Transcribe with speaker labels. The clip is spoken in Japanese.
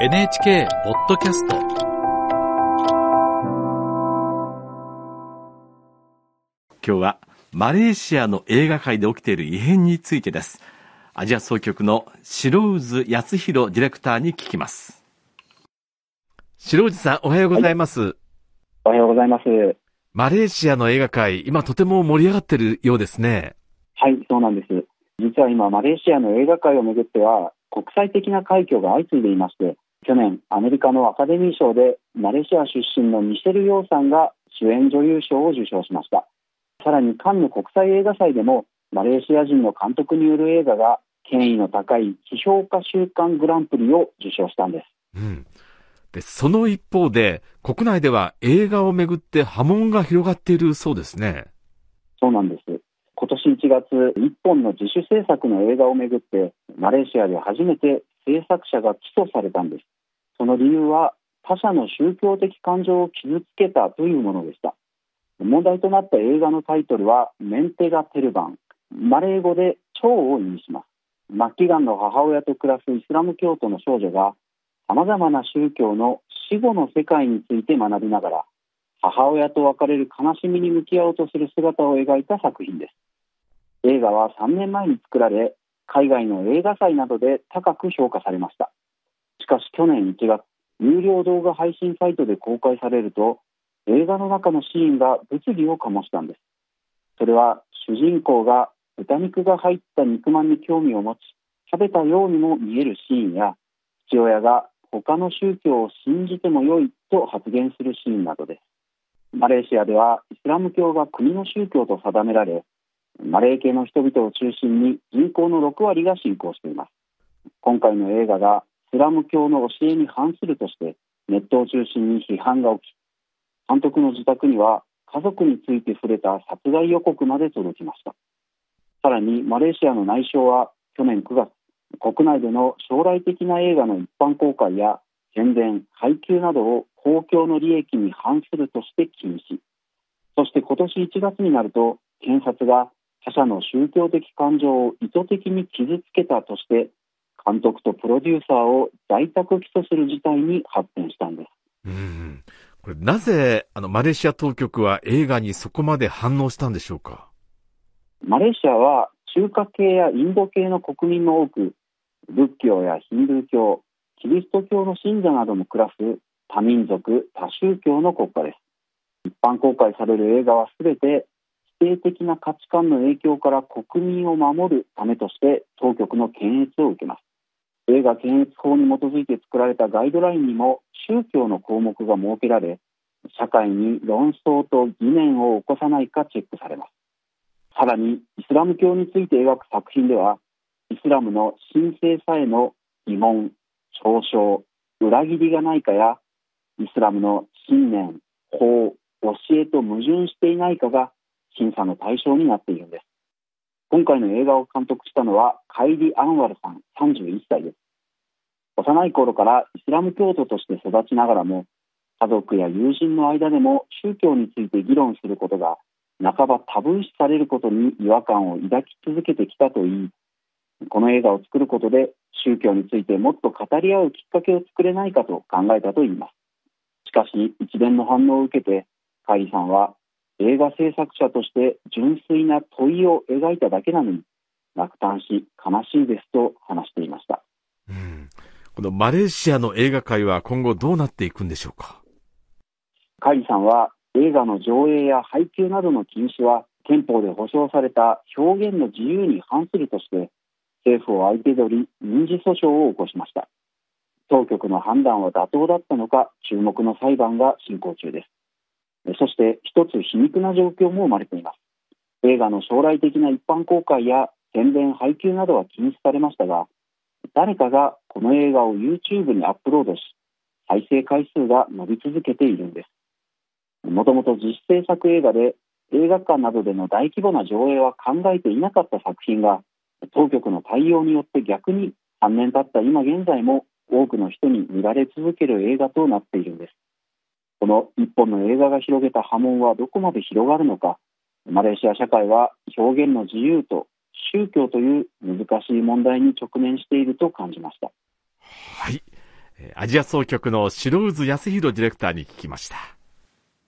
Speaker 1: NHK ポッドキャスト。
Speaker 2: 今日はマレーシアの映画界で起きている異変についてです。アジア総局の白渦康弘ディレクターに聞きます。白渦さんおはようございます、はい、
Speaker 3: おはようございます。
Speaker 2: マレーシアの映画界今とても盛り上がっているようですね。
Speaker 3: はいそうなんです。実は今マレーシアの映画界をめぐっては国際的な快挙が相次いでいまして去年アメリカのアカデミー賞でマレーシア出身のミシェル・ヨーさんが主演女優賞を受賞しました。さらにカンヌ国際映画祭でもマレーシア人の監督による映画が権威の高い批評家週間グランプリを受賞したんです、
Speaker 2: うん、でその一方で国内では映画をめぐって波紋が広がっているそうですね。
Speaker 3: そうなんです。今年1月一本の自主制作の映画をめぐってマレーシアで初めて制作者が起訴されたんです。その理由は他者の宗教的感情を傷つけたというものでした。問題となった映画のタイトルはメンテガ・テルバンマレー語で蝶を意味します。末期がんの母親と暮らすイスラム教徒の少女がさまざまな宗教の死後の世界について学びながら母親と別れる悲しみに向き合おうとする姿を描いた作品です。映画は3年前に作られ海外の映画祭などで高く評価されました。しかし去年1月有料動画配信サイトで公開されると映画の中のシーンが物議を醸したんです。それは主人公が豚肉が入った肉まんに興味を持ち食べたようにも見えるシーンや父親が他の宗教を信じてもよいと発言するシーンなどです。マレーシアではイスラム教が国の宗教と定められマレー系の人々を中心に人口の6割が信仰しています。今回の映画がスラム教の教えに反するとしてネットを中心に批判が起き監督の自宅には家族について触れた殺害予告まで届きました。さらにマレーシアの内相は去年9月国内での将来的な映画の一般公開や宣伝配給などを公共の利益に反するとして禁止。そして今年1月になると検察が他者の宗教的感情を意図的に傷つけたとして監督とプロデューサーを在宅起訴する事態に発展したんです。
Speaker 2: うんこれなぜあのマレーシア当局は映画にそこまで反応したんでしょうか？
Speaker 3: マレーシアは中華系やインド系の国民の多く仏教やヒンドゥー教キリスト教の信者なども暮らす多民族多宗教の国家です。一般公開される映画はすべて否定的な価値観の影響から国民を守るためとして当局の検閲を受けます。映画検閲法に基づいて作られたガイドラインにも宗教の項目が設けられ社会に論争と疑念を起こさないかチェックされます。さらにイスラム教について描く作品ではイスラムの神聖さへの疑問嘲笑裏切りがないかやイスラムの信念法教えと矛盾していないかが審査の対象になっているんです。今回の映画を監督したのはカイリ・アンワルさん31歳です。幼い頃からイスラム教徒として育ちながらも家族や友人の間でも宗教について議論することが半ばタブー視されることに違和感を抱き続けてきたといいこの映画を作ることで宗教についてもっと語り合うきっかけを作れないかと考えたといいます。しかし一連の反応を受けてカイリさんは映画制作者として純粋な問いを描いただけなのに落胆し悲しいですと話していました、
Speaker 2: うん、このマレーシアの映画界は今後どうなっていくんでしょうか？
Speaker 3: カイリさんは映画の上映や配給などの禁止は憲法で保障された表現の自由に反するとして政府を相手取り民事訴訟を起こしました。当局の判断は妥当だったのか注目の裁判が進行中ですそして一つ皮肉な状況も生まれています。映画の将来的な一般公開や宣伝配給などは禁止されましたが誰かがこの映画を YouTube にアップロードし再生回数が伸び続けているんです。もともと自主制作映画で映画館などでの大規模な上映は考えていなかった作品が当局の対応によって逆に3年経った今現在も多くの人に見られ続ける映画となっての一本の映画が広げた波紋はどこまで広がるのか。マレーシア社会は表現の自由と宗教という難しい問題に直面していると感じました。
Speaker 2: はい。アジア総局の白渦康弘ディレクターに聞きました。